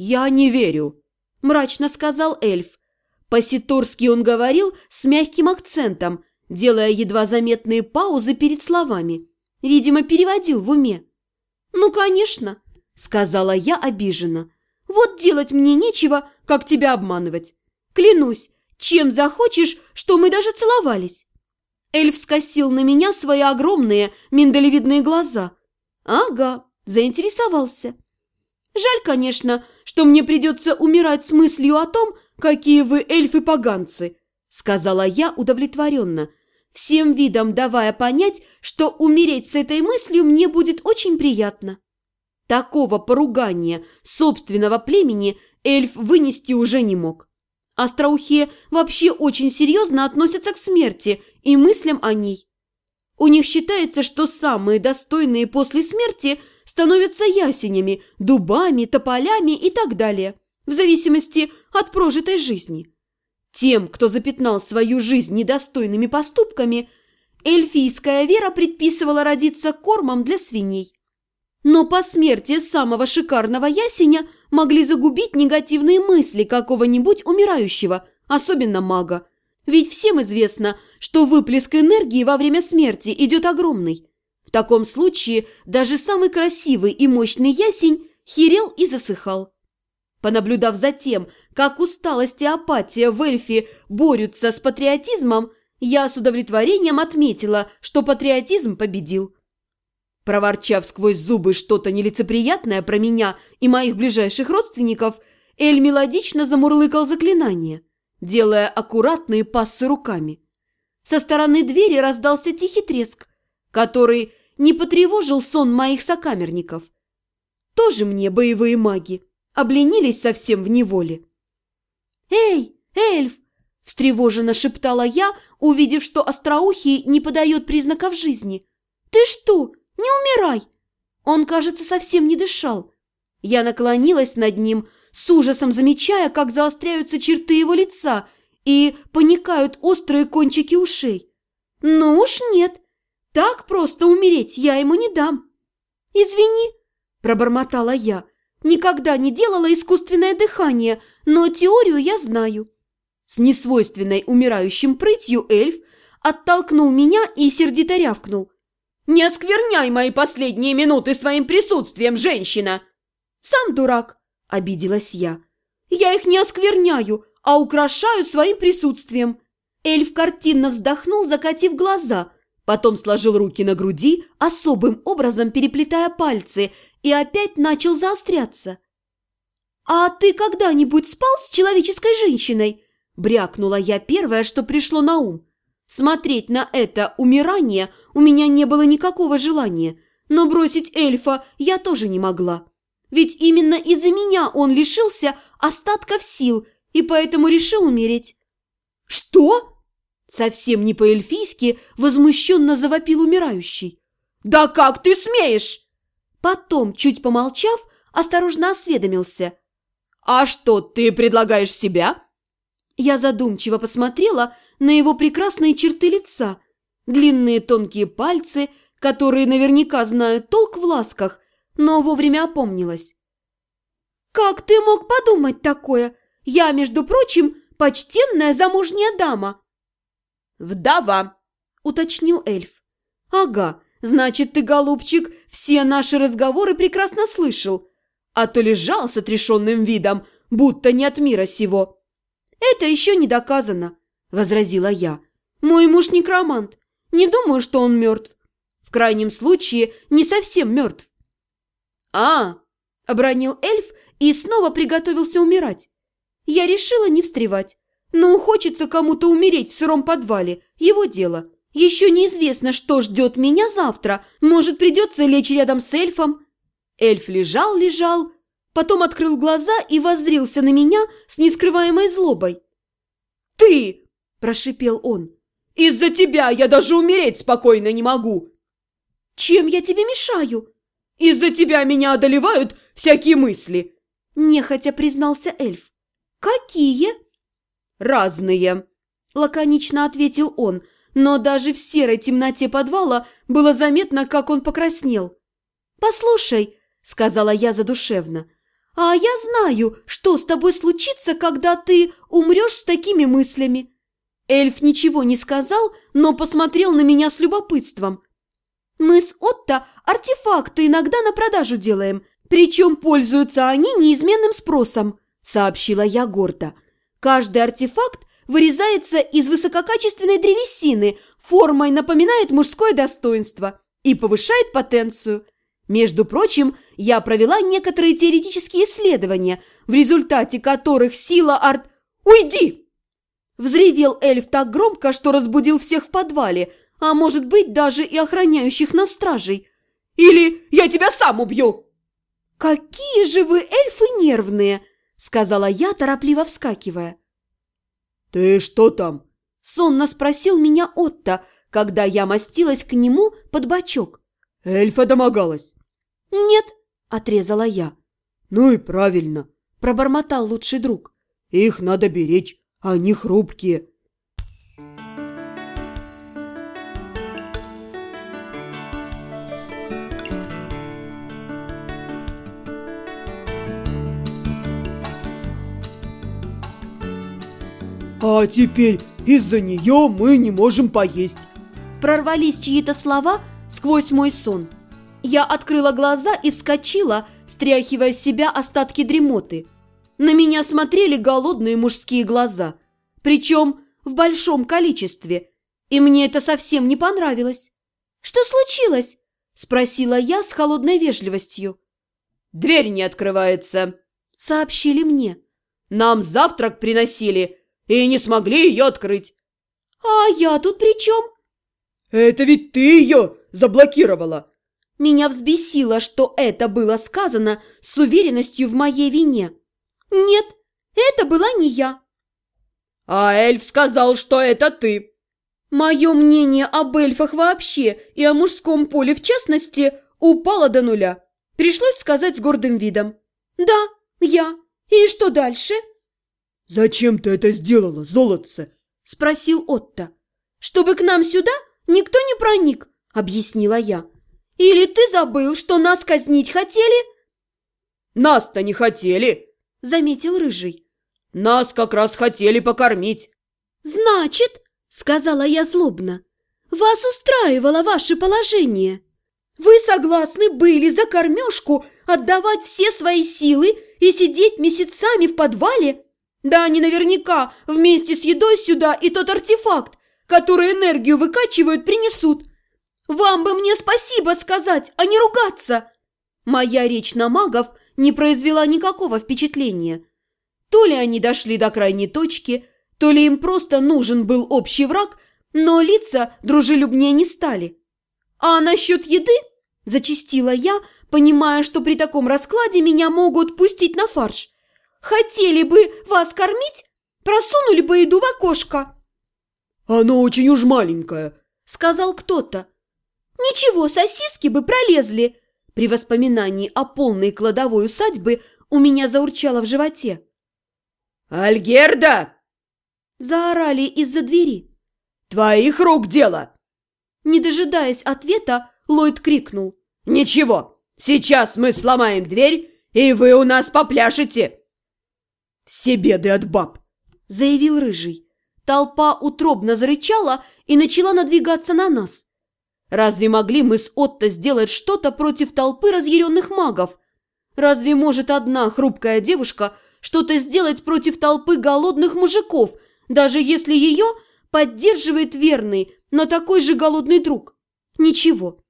«Я не верю», – мрачно сказал эльф. По-ситорски он говорил с мягким акцентом, делая едва заметные паузы перед словами. Видимо, переводил в уме. «Ну, конечно», – сказала я обиженно. «Вот делать мне нечего, как тебя обманывать. Клянусь, чем захочешь, что мы даже целовались». Эльф скосил на меня свои огромные миндалевидные глаза. «Ага», – заинтересовался. «Жаль, конечно, что мне придется умирать с мыслью о том, какие вы эльфы-поганцы», – сказала я удовлетворенно, всем видом давая понять, что умереть с этой мыслью мне будет очень приятно. Такого поругания собственного племени эльф вынести уже не мог. Остроухие вообще очень серьезно относятся к смерти и мыслям о ней. У них считается, что самые достойные после смерти становятся ясенями, дубами, тополями и так далее, в зависимости от прожитой жизни. Тем, кто запятнал свою жизнь недостойными поступками, эльфийская вера предписывала родиться кормом для свиней. Но по смерти самого шикарного ясеня могли загубить негативные мысли какого-нибудь умирающего, особенно мага. Ведь всем известно, что выплеск энергии во время смерти идет огромный. В таком случае даже самый красивый и мощный ясень херел и засыхал. Понаблюдав за тем, как усталость и апатия в эльфе борются с патриотизмом, я с удовлетворением отметила, что патриотизм победил. Проворчав сквозь зубы что-то нелицеприятное про меня и моих ближайших родственников, Эль мелодично замурлыкал заклинание, делая аккуратные пассы руками. Со стороны двери раздался тихий треск, который не потревожил сон моих сокамерников. Тоже мне боевые маги обленились совсем в неволе. «Эй, эльф!» – встревоженно шептала я, увидев, что остроухий не подает признаков жизни. «Ты что, не умирай!» Он, кажется, совсем не дышал. Я наклонилась над ним, с ужасом замечая, как заостряются черты его лица и поникают острые кончики ушей. «Ну уж нет, так просто умереть я ему не дам». «Извини», – пробормотала я, – Никогда не делала искусственное дыхание, но теорию я знаю». С несвойственной умирающим прытью эльф оттолкнул меня и сердито рявкнул. «Не оскверняй мои последние минуты своим присутствием, женщина!» «Сам дурак!» – обиделась я. «Я их не оскверняю, а украшаю своим присутствием!» Эльф картинно вздохнул, закатив глаза – Потом сложил руки на груди, особым образом переплетая пальцы, и опять начал заостряться. «А ты когда-нибудь спал с человеческой женщиной?» Брякнула я первое, что пришло на ум. Смотреть на это умирание у меня не было никакого желания, но бросить эльфа я тоже не могла. Ведь именно из-за меня он лишился остатков сил и поэтому решил умереть. «Что?» Совсем не по-эльфийски возмущенно завопил умирающий. «Да как ты смеешь?» Потом, чуть помолчав, осторожно осведомился. «А что, ты предлагаешь себя?» Я задумчиво посмотрела на его прекрасные черты лица, длинные тонкие пальцы, которые наверняка знают толк в ласках, но вовремя опомнилась. «Как ты мог подумать такое? Я, между прочим, почтенная замужняя дама!» «Вдова!» – уточнил эльф. «Ага, значит, ты, голубчик, все наши разговоры прекрасно слышал, а то лежал с отрешенным видом, будто не от мира сего». «Это еще не доказано», – возразила я. «Мой муж некромант. Не думаю, что он мертв. В крайнем случае, не совсем мертв». «А!» – обронил эльф и снова приготовился умирать. Я решила не встревать. Ну, хочется кому-то умереть в сыром подвале. Его дело. Еще неизвестно, что ждет меня завтра. Может, придется лечь рядом с эльфом. Эльф лежал-лежал, потом открыл глаза и воззрился на меня с нескрываемой злобой. «Ты!» – прошипел он. «Из-за тебя я даже умереть спокойно не могу!» «Чем я тебе мешаю?» «Из-за тебя меня одолевают всякие мысли!» – нехотя признался эльф. «Какие?» «Разные», – лаконично ответил он, но даже в серой темноте подвала было заметно, как он покраснел. «Послушай», – сказала я задушевно, – «А я знаю, что с тобой случится, когда ты умрешь с такими мыслями». Эльф ничего не сказал, но посмотрел на меня с любопытством. «Мы с Отто артефакты иногда на продажу делаем, причем пользуются они неизменным спросом», – сообщила я гордо. «Каждый артефакт вырезается из высококачественной древесины, формой напоминает мужское достоинство и повышает потенцию». Между прочим, я провела некоторые теоретические исследования, в результате которых сила арт... «Уйди!» Взревел эльф так громко, что разбудил всех в подвале, а может быть даже и охраняющих нас стражей. «Или я тебя сам убью!» «Какие же вы эльфы нервные!» – сказала я, торопливо вскакивая. «Ты что там?» – сонно спросил меня Отто, когда я мастилась к нему под бочок. «Эльфа домогалась». «Нет», – отрезала я. «Ну и правильно», – пробормотал лучший друг. «Их надо беречь, они хрупкие». «А теперь из-за нее мы не можем поесть». Прорвались чьи-то слова сквозь мой сон. Я открыла глаза и вскочила, стряхивая с себя остатки дремоты. На меня смотрели голодные мужские глаза, причем в большом количестве, и мне это совсем не понравилось. «Что случилось?» – спросила я с холодной вежливостью. «Дверь не открывается», – сообщили мне. «Нам завтрак приносили и не смогли ее открыть». «А я тут при чем?» «Это ведь ты ее заблокировала!» Меня взбесило, что это было сказано с уверенностью в моей вине. «Нет, это была не я». «А эльф сказал, что это ты». Мое мнение об эльфах вообще и о мужском поле в частности упало до нуля. Пришлось сказать с гордым видом. «Да, я. И что дальше?» «Зачем ты это сделала, золотце?» – спросил Отто. «Чтобы к нам сюда никто не проник», – объяснила я. «Или ты забыл, что нас казнить хотели?» «Нас-то не хотели», – заметил Рыжий. «Нас как раз хотели покормить». «Значит», – сказала я злобно, – «вас устраивало ваше положение. Вы согласны были за кормежку отдавать все свои силы и сидеть месяцами в подвале?» Да они наверняка вместе с едой сюда и тот артефакт, который энергию выкачивают, принесут. Вам бы мне спасибо сказать, а не ругаться. Моя речь на магов не произвела никакого впечатления. То ли они дошли до крайней точки, то ли им просто нужен был общий враг, но лица дружелюбнее не стали. А насчет еды, зачастила я, понимая, что при таком раскладе меня могут пустить на фарш – Хотели бы вас кормить, просунули бы еду в окошко. Оно очень уж маленькое, сказал кто-то. Ничего, сосиски бы пролезли. При воспоминании о полной кладовой усадьбы у меня заурчало в животе. «Альгерда!» Заорали из-за двери. «Твоих рук дело!» Не дожидаясь ответа, Ллойд крикнул. «Ничего, сейчас мы сломаем дверь, и вы у нас попляшете!» «Все беды от баб!» – заявил Рыжий. Толпа утробно зарычала и начала надвигаться на нас. Разве могли мы с Отто сделать что-то против толпы разъяренных магов? Разве может одна хрупкая девушка что-то сделать против толпы голодных мужиков, даже если ее поддерживает верный, но такой же голодный друг? Ничего.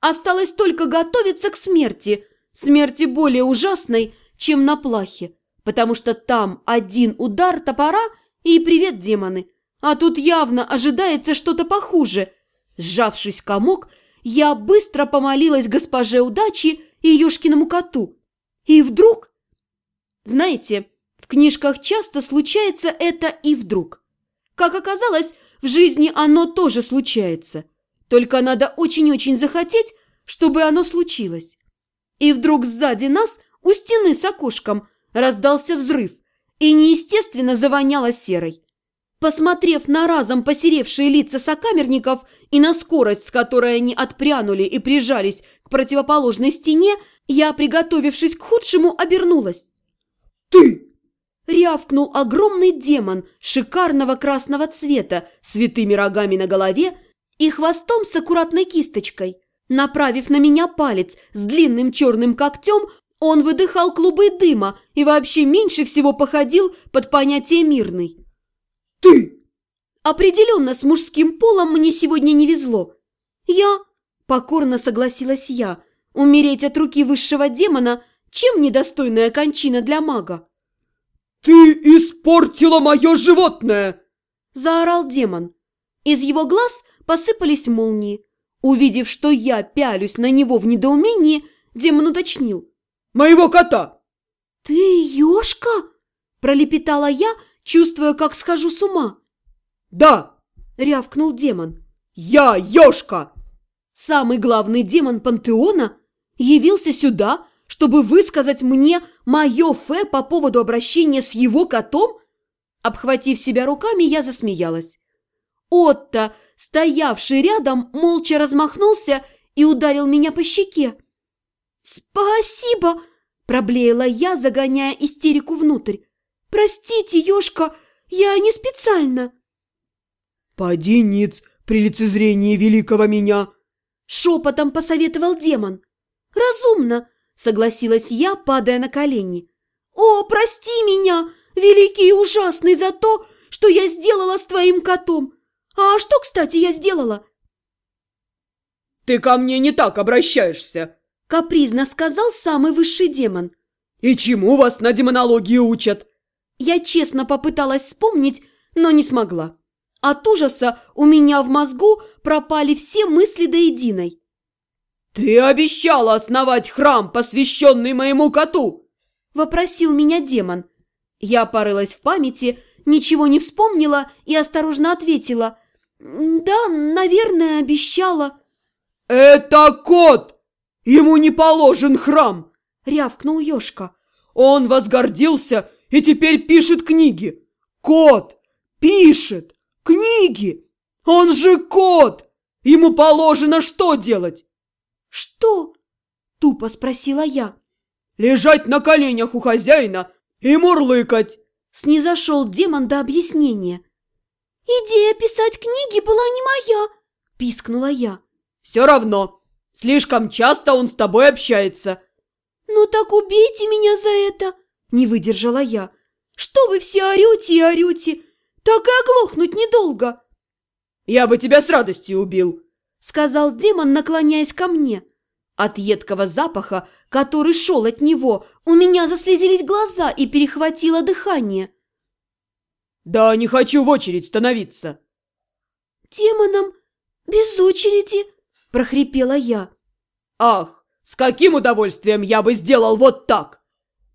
Осталось только готовиться к смерти, смерти более ужасной, чем на плахе потому что там один удар топора и привет, демоны. А тут явно ожидается что-то похуже. Сжавшись комок, я быстро помолилась госпоже удачи и Ёшкиному коту. И вдруг... Знаете, в книжках часто случается это и вдруг. Как оказалось, в жизни оно тоже случается. Только надо очень-очень захотеть, чтобы оно случилось. И вдруг сзади нас, у стены с окошком, раздался взрыв и неестественно завоняло серой. Посмотрев на разом посеревшие лица сокамерников и на скорость, с которой они отпрянули и прижались к противоположной стене, Я, приготовившись к худшему, обернулась. «Ты!» Рявкнул огромный демон шикарного красного цвета с витыми рогами на голове и хвостом с аккуратной кисточкой. Направив на меня палец с длинным черным когтем, он выдыхал клубы дыма и вообще меньше всего походил под понятие «мирный». «Ты!» Определенно с мужским полом мне сегодня не везло. Я, покорно согласилась я, умереть от руки высшего демона, чем недостойная кончина для мага. «Ты испортила мое животное!» Заорал демон. Из его глаз посыпались молнии. Увидев, что я пялюсь на него в недоумении, демон уточнил. «Моего кота!» «Ты ёшка?» – пролепетала я, чувствуя, как схожу с ума. «Да!» – рявкнул демон. «Я Ёшка!» Самый главный демон пантеона явился сюда, чтобы высказать мне мое фе по поводу обращения с его котом? Обхватив себя руками, я засмеялась. Отто, стоявший рядом, молча размахнулся и ударил меня по щеке. «Спасибо!» – проблеяла я, загоняя истерику внутрь. «Простите, Ёшка, я не специально!» «Поди ниц при лицезрении великого меня!» – шепотом посоветовал демон. «Разумно!» – согласилась я, падая на колени. «О, прости меня, великий и ужасный, за то, что я сделала с твоим котом! А что, кстати, я сделала?» «Ты ко мне не так обращаешься!» – капризно сказал самый высший демон. «И чему вас на демонологии учат?» Я честно попыталась вспомнить, но не смогла. От ужаса у меня в мозгу пропали все мысли до единой. «Ты обещала основать храм, посвященный моему коту!» – вопросил меня демон. Я порылась в памяти, ничего не вспомнила и осторожно ответила. «Да, наверное, обещала». «Это кот! Ему не положен храм!» – рявкнул Ёшка. «Он возгордился и теперь пишет книги. Кот пишет книги! Он же кот! Ему положено что делать?» «Что?» – тупо спросила я. «Лежать на коленях у хозяина и мурлыкать!» Снизошел демон до объяснения. «Идея писать книги была не моя!» – пискнула я. «Все равно! Слишком часто он с тобой общается!» «Ну так убейте меня за это!» – не выдержала я. «Что вы все орете и орете? Так и оглохнуть недолго!» «Я бы тебя с радостью убил!» – сказал демон, наклоняясь ко мне. От едкого запаха, который шел от него, у меня заслезились глаза и перехватило дыхание. «Да не хочу в очередь становиться!» «Демоном без очереди!» – прохрипела я. «Ах, с каким удовольствием я бы сделал вот так!»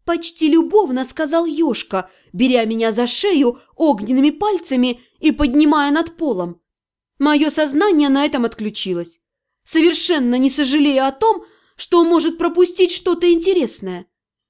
Почти любовно сказал Ёшка, беря меня за шею огненными пальцами и поднимая над полом. Мое сознание на этом отключилось, совершенно не сожалея о том, что может пропустить что-то интересное.